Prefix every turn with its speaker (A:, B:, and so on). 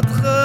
A: notre